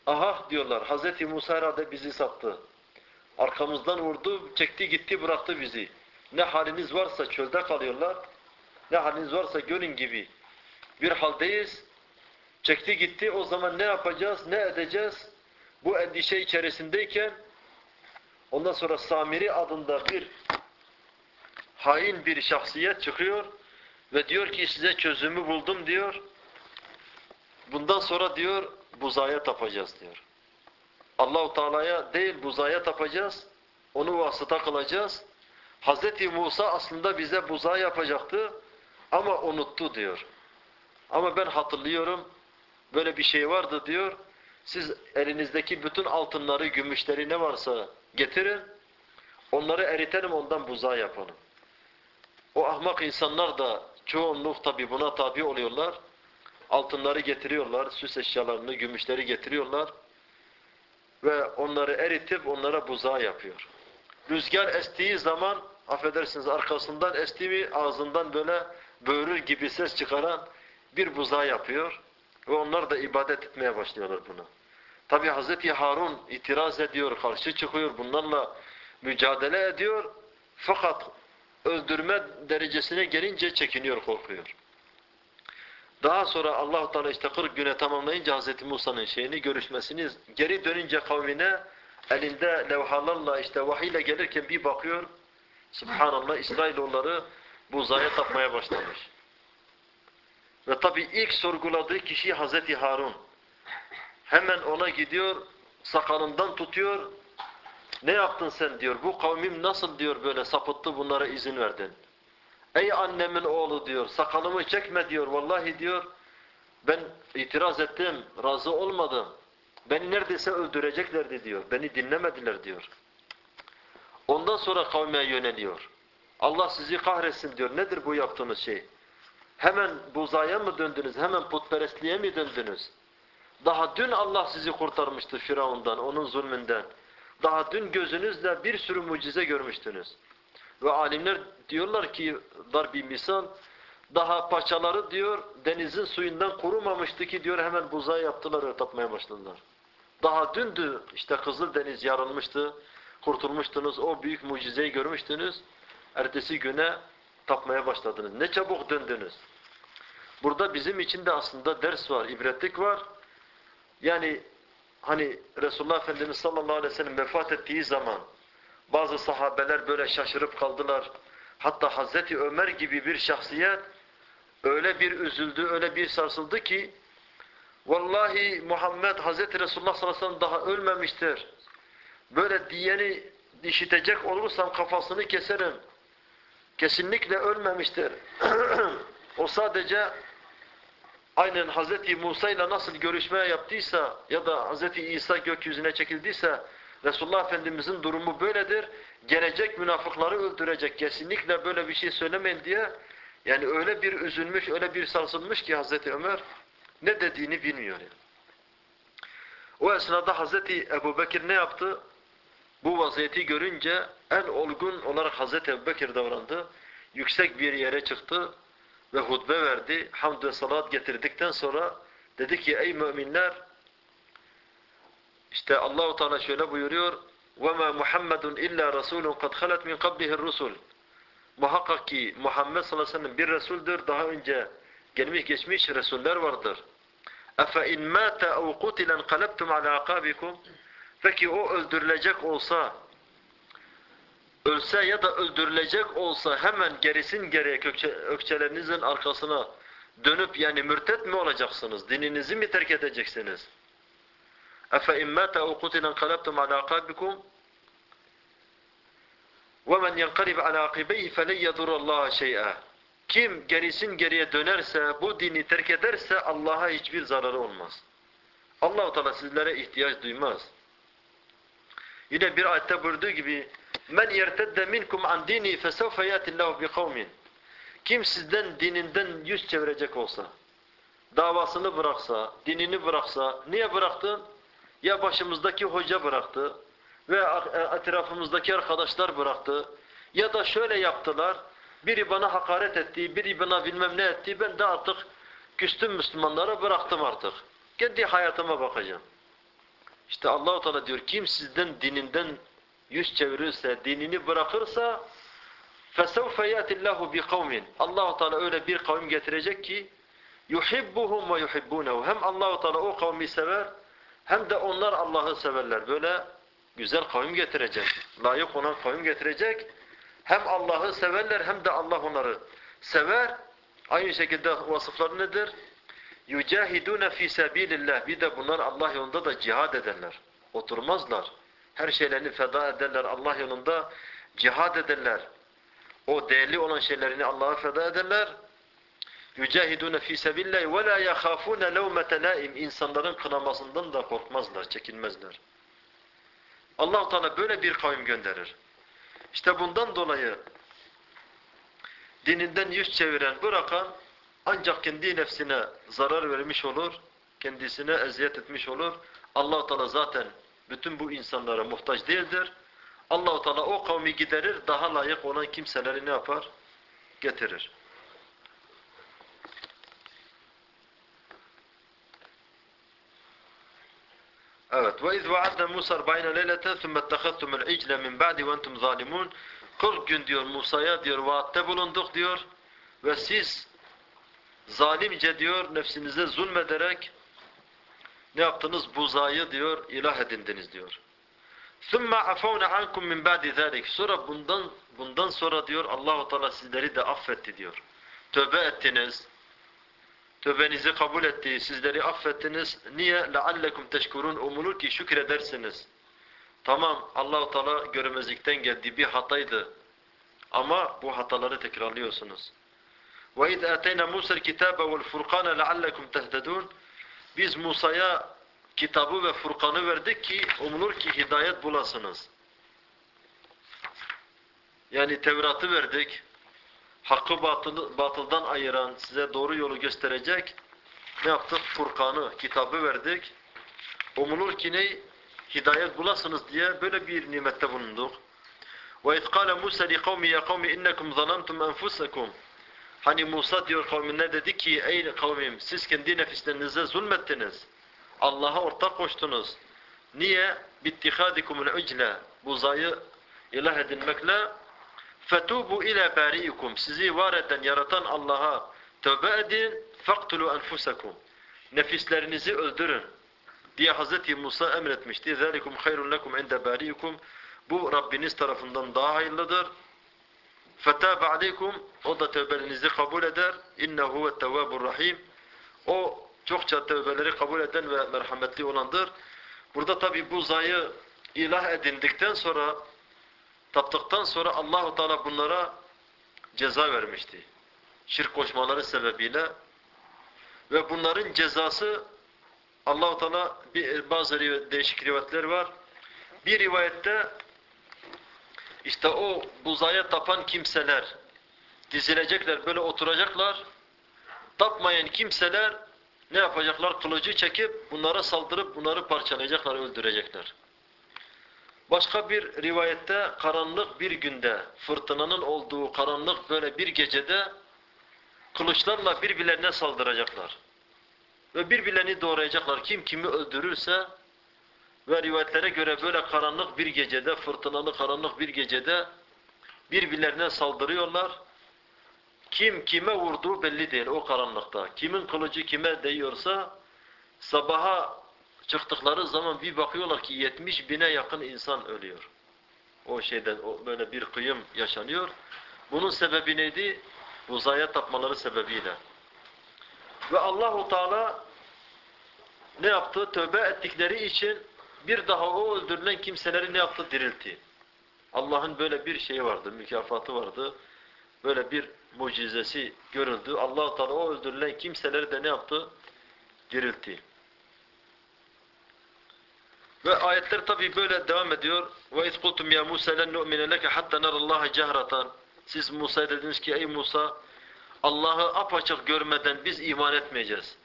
Aha diyorlar Hazreti Musa herhalde bizi sattı. Arkamızdan vurdu, çekti gitti bıraktı bizi. Ne haliniz varsa çölde kalıyorlar. Ne haliniz varsa görün gibi bir haldeyiz. Çekti gitti o zaman ne yapacağız, ne edeceğiz? Bu endişe içerisindeyken ondan sonra Samiri adında bir hain bir şahsiyet çıkıyor ve diyor ki size çözümü buldum diyor. Bundan sonra diyor buzaya tapacağız diyor. Allahu Teala'ya değil buzaya tapacağız. Onu vasıta kılacağız. Hazreti Musa aslında bize buzağı yapacaktı ama unuttu diyor. Ama ben hatırlıyorum böyle bir şey vardı diyor. Siz elinizdeki bütün altınları, gümüşleri ne varsa getirin. Onları eritelim ondan buzağı yapalım. O ahmak insanlar da çoğunluk tabi buna tabi oluyorlar. Altınları getiriyorlar, süs eşyalarını, gümüşleri getiriyorlar. Ve onları eritip onlara buzağı yapıyor. Rüzgar estiği zaman, affedersiniz arkasından esti mi ağzından böyle böğürür gibi ses çıkaran bir buzağı yapıyor. Ve onlar da ibadet etmeye başlıyorlar buna. Tabi Hazreti Harun itiraz ediyor, karşı çıkıyor, bunlarla mücadele ediyor. Fakat öldürme derecesine gelince çekiniyor, korkuyor. Daha sonra allah Teala işte 40 güne tamamlayınca Hz. Musa'nın şeyini, görüşmesini geri dönünce kavmine elinde levhalarla işte vahiyle gelirken bir bakıyor. Subhanallah İsrailoğulları buzaya tapmaya başlamış. Ve tabi ilk sorguladığı kişi Hz. Harun. Hemen ona gidiyor, sakalından tutuyor. Ne yaptın sen diyor. Bu kavmim nasıl diyor böyle sapıttı bunlara izin verdin. Ey annemin oğlu diyor. Sakalımı çekme diyor. Vallahi diyor. Ben itiraz ettim. Razı olmadım. Beni neredeyse öldüreceklerdi diyor. Beni dinlemediler diyor. Ondan sonra kavme yöneliyor. Allah sizi kahretsin diyor. Nedir bu yaptığınız şey? Hemen buzaya mı döndünüz? Hemen putperestliğe mi döndünüz? Daha dün Allah sizi kurtarmıştı Firavundan, onun zulmünden. Daha dün gözünüzle bir sürü mucize görmüştünüz. Ve alimler diyorlar ki dar bir misal, daha paçaları diyor denizin suyundan kurumamıştı ki diyor hemen buzağı yaptılar ve tapmaya başladılar. Daha dündü işte Kızıl Deniz yarılmıştı, kurtulmuştunuz, o büyük mucizeyi görmüştünüz. Ertesi güne tapmaya başladınız. Ne çabuk döndünüz. Burada bizim için de aslında ders var, ibretlik var. Yani hani Resulullah Efendimiz sallallahu aleyhi ve sellem vefat ettiği zaman bazı sahabeler böyle şaşırıp kaldılar. Hatta Hazreti Ömer gibi bir şahsiyet öyle bir üzüldü, öyle bir sarsıldı ki vallahi Muhammed Hazreti Resulullah sallallahu aleyhi ve sellem daha ölmemiştir. Böyle diyeni işitecek olursam kafasını keserim. Kesinlikle ölmemiştir. o sadece aynen Hz. Musa ile nasıl görüşme yaptıysa ya da Hz. İsa gökyüzüne çekildiyse Resulullah Efendimizin durumu böyledir. Gelecek münafıkları öldürecek. Kesinlikle böyle bir şey söylemeyin diye yani öyle bir üzülmüş, öyle bir sarsılmış ki Hz. Ömer ne dediğini bilmiyor. Yani. O esnada Hz. Ebu Bekir ne yaptı? Bu vaziyeti görünce en olgun olarak Hz. Ebu Bekir davrandı. Yüksek bir yere çıktı ve hutbe verdi. Hamd ve salat getirdikten sonra dedi ki ey müminler işte Allahu Teala şöyle buyuruyor: "Vema Muhammedun illa rasulun kad halet min qablihi'r rusul." Muhakkak ki Muhammed sallallahu aleyhi ve sellem bir resuldür. Daha önce gelmiş geçmiş resuller vardır. Efe in mâte ev kutilen kalebtum ala akabikum. Peki o öldürülecek olsa ölse ya da öldürülecek olsa hemen gerisin geriye ökçelerinizin arkasına dönüp yani mürtet mi olacaksınız? Dininizi mi terk edeceksiniz? اَفَاِنْ مَاتَ اَوْ قُتِلًا قَلَبْتُمْ عَلَى عَقَابِكُمْ وَمَنْ يَنْقَلِبْ عَلَى عَقِبَيْهِ فَلَنْ يَضُرَّ اللّٰهَ شَيْئًا Kim gerisin geriye dönerse, bu dini terk ederse Allah'a hiçbir zararı olmaz. Allah-u Teala sizlere ihtiyaç duymaz. Yine bir ayette buyurduğu gibi men yertedde minkum an dini fesevfe yatillahu bi kavmin. Kim sizden dininden yüz çevirecek olsa, davasını bıraksa, dinini bıraksa, niye bıraktın? Ya başımızdaki hoca bıraktı ve etrafımızdaki arkadaşlar bıraktı ya da şöyle yaptılar, biri bana hakaret etti, biri bana bilmem ne etti, ben de artık küstüm Müslümanlara bıraktım artık. Kendi hayatıma bakacağım. İşte Allahu Teala diyor kim sizden dininden yüz çevirirse, dinini bırakırsa فَسَوْفَ يَاتِ اللّٰهُ بِقَوْمٍ Allahu Teala öyle bir kavim getirecek ki yuhibbuhum ve yuhibbunehu. Hem Allahu Teala o kavmi sever hem de onlar Allah'ı severler. Böyle güzel kavim getirecek. Layık olan kavim getirecek. Hem Allah'ı severler hem de Allah onları sever. Aynı şekilde vasıfları nedir? يُجَاهِدُونَ ف۪ي سَب۪يلِ اللّٰهِ Bir de bunlar Allah yolunda da cihad ederler. Oturmazlar. Her şeylerini feda ederler. Allah yolunda cihad ederler. O değerli olan şeylerini Allah'a feda ederler. يُجَاهِدُونَ ف۪ي سَب۪يلِ اللّٰهِ وَلَا يَخَافُونَ لَوْمَةَ لَائِمْ İnsanların kınamasından da korkmazlar, çekinmezler. allah Teala böyle bir kavim gönderir. İşte bundan dolayı dininden yüz çeviren, bırakan ancak kendi nefsine zarar vermiş olur, kendisine eziyet etmiş olur. allah Teala zaten bütün bu insanlara muhtaç değildir. allah Teala o kavmi giderir, daha layık olan kimseleri ne yapar? Getirir. Evet. Ve iz vaadna Musa 40 leyleten thumma ittakhadtumul icle min ba'di ve entum zalimun. 40 gün diyor Musa'ya diyor vaatte bulunduk diyor ve siz zalimce diyor nefsinize zulmederek ne yaptınız? Buzayı diyor ilah edindiniz diyor. ثُمَّ عَفَوْنَ عَنْكُمْ مِنْ بَعْدِ ذَٰلِكِ Sonra bundan bundan sonra diyor Allahu Teala sizleri de affetti diyor. Tövbe ettiniz. Tövbenizi kabul etti. Sizleri affettiniz. Niye? لَعَلَّكُمْ تَشْكُرُونَ Umulur ki şükredersiniz. Tamam Allahu Teala görmezlikten geldiği bir hataydı. Ama bu hataları tekrarlıyorsunuz. وَاِذْ اَتَيْنَا مُوسَى الْكِتَابَ وَالْفُرْقَانَ لَعَلَّكُمْ تَهْتَدُونَ Biz Musa'ya kitabı ve Furkan'ı verdik ki umulur ki hidayet bulasınız. Yani Tevrat'ı verdik. Hakkı batılı, batıldan ayıran, size doğru yolu gösterecek ne yaptık? Furkan'ı, kitabı verdik. Umulur ki ne? Hidayet bulasınız diye böyle bir nimette bulunduk. وَاِذْ قَالَ مُوسَى لِقَوْمِ يَا قَوْمِ اِنَّكُمْ ظَلَمْتُمْ أَنْفُسَكُمْ Hani Musa diyor kavmine dedi ki ey kavmim siz kendi nefislerinize zulmettiniz. Allah'a ortak koştunuz. Niye? بِاتِّخَادِكُمُ الْعُجْلَ Buzayı ilah edinmekle Fetubu ile bariikum. Sizi var eden, yaratan Allah'a tövbe edin. Faktulu enfusakum. Nefislerinizi öldürün. Diye Hz. Musa emretmişti. Zalikum hayrun lekum inde bariikum. Bu Rabbiniz tarafından daha hayırlıdır. Fetâbe aleykum. O da tövbelerinizi kabul eder. İnnehu ve tevvâbur rahim. O çokça tövbeleri kabul eden ve merhametli olandır. Burada tabi bu zayı ilah edindikten sonra taptıktan sonra Allahu Teala bunlara ceza vermişti. Şirk koşmaları sebebiyle ve bunların cezası Allahu Teala bir bazı değişik rivayetler var. Bir rivayette işte o buzaya tapan kimseler dizilecekler, böyle oturacaklar. Tapmayan kimseler ne yapacaklar? Kılıcı çekip bunlara saldırıp bunları parçalayacaklar, öldürecekler. Başka bir rivayette karanlık bir günde, fırtınanın olduğu karanlık böyle bir gecede kılıçlarla birbirlerine saldıracaklar. Ve birbirlerini doğrayacaklar. Kim kimi öldürürse ve rivayetlere göre böyle karanlık bir gecede, fırtınalı karanlık bir gecede birbirlerine saldırıyorlar. Kim kime vurduğu belli değil o karanlıkta. Kimin kılıcı kime değiyorsa sabaha çıktıkları zaman bir bakıyorlar ki 70 bine yakın insan ölüyor. O şeyden o böyle bir kıyım yaşanıyor. Bunun sebebi neydi? Uzaya tapmaları sebebiyle. Ve Allahu Teala ne yaptı? Tövbe ettikleri için bir daha o öldürülen kimseleri ne yaptı? Diriltti. Allah'ın böyle bir şeyi vardı, mükafatı vardı. Böyle bir mucizesi görüldü. Allah Teala o öldürülen kimseleri de ne yaptı? Diriltti. Ve ayetler tabi böyle devam ediyor. Ve iz kultum ya Musa len nu'mine leke hatta narallaha cehratan. Siz Musa'ya dediniz ki ey Musa Allah'ı apaçık görmeden biz iman etmeyeceğiz.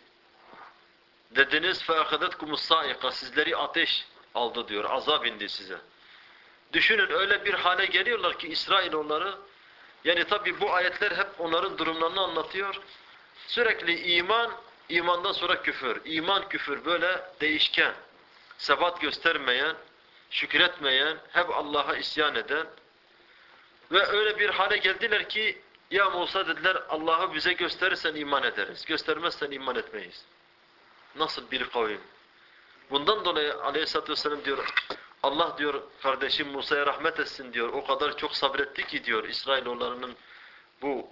Dediniz fe ahadetkumus saika sizleri ateş aldı diyor. Azap indi size. Düşünün öyle bir hale geliyorlar ki İsrailoğulları yani tabi bu ayetler hep onların durumlarını anlatıyor. Sürekli iman, imandan sonra küfür. İman küfür böyle değişken. Sebat göstermeyen, şükretmeyen, hep Allah'a isyan eden ve öyle bir hale geldiler ki ya Musa dediler Allah'ı bize gösterirsen iman ederiz. Göstermezsen iman etmeyiz. Nasıl bir kavim? Bundan dolayı aleyhissalatü vesselam diyor Allah diyor kardeşim Musa'ya rahmet etsin diyor. O kadar çok sabretti ki diyor İsrailoğullarının bu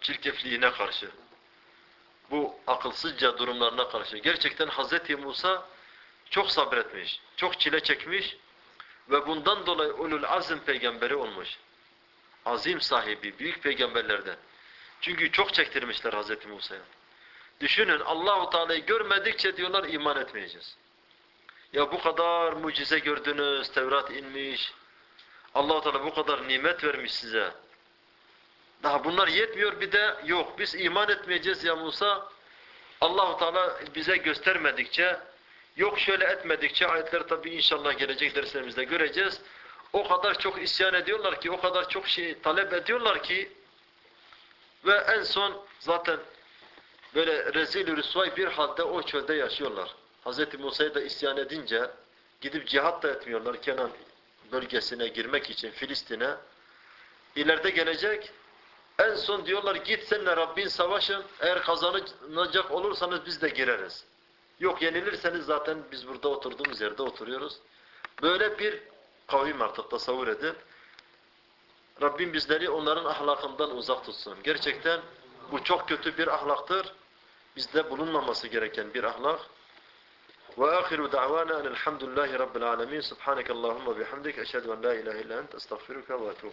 çirkefliğine karşı. Bu akılsızca durumlarına karşı. Gerçekten Hazreti Musa çok sabretmiş, çok çile çekmiş ve bundan dolayı ulul azim peygamberi olmuş. Azim sahibi, büyük peygamberlerden. Çünkü çok çektirmişler Hazreti Musa'ya. Düşünün Allahu Teala'yı görmedikçe diyorlar iman etmeyeceğiz. Ya bu kadar mucize gördünüz, Tevrat inmiş. Allahu Teala bu kadar nimet vermiş size. Daha bunlar yetmiyor bir de yok biz iman etmeyeceğiz ya Musa. Allahu Teala bize göstermedikçe, yok şöyle etmedikçe ayetler tabii inşallah gelecek derslerimizde göreceğiz. O kadar çok isyan ediyorlar ki, o kadar çok şey talep ediyorlar ki ve en son zaten böyle rezil rüsvay bir halde o çölde yaşıyorlar. Hz. Musa'ya da isyan edince gidip cihat da etmiyorlar Kenan bölgesine girmek için Filistin'e. İleride gelecek en son diyorlar git senle Rabbin savaşın. Eğer kazanacak olursanız biz de gireriz. Yok yenilirseniz zaten biz burada oturduğumuz yerde oturuyoruz. Böyle bir kavim artık tasavvur edin. Rabbim bizleri onların ahlakından uzak tutsun. Gerçekten bu çok kötü bir ahlaktır. Bizde bulunmaması gereken bir ahlak. Ve ahiru da'vana enelhamdülillahi rabbil alemin. Subhanekallahumma bihamdik. Eşhedü en la ilahe illa ent. Estağfiruka ve etûbü.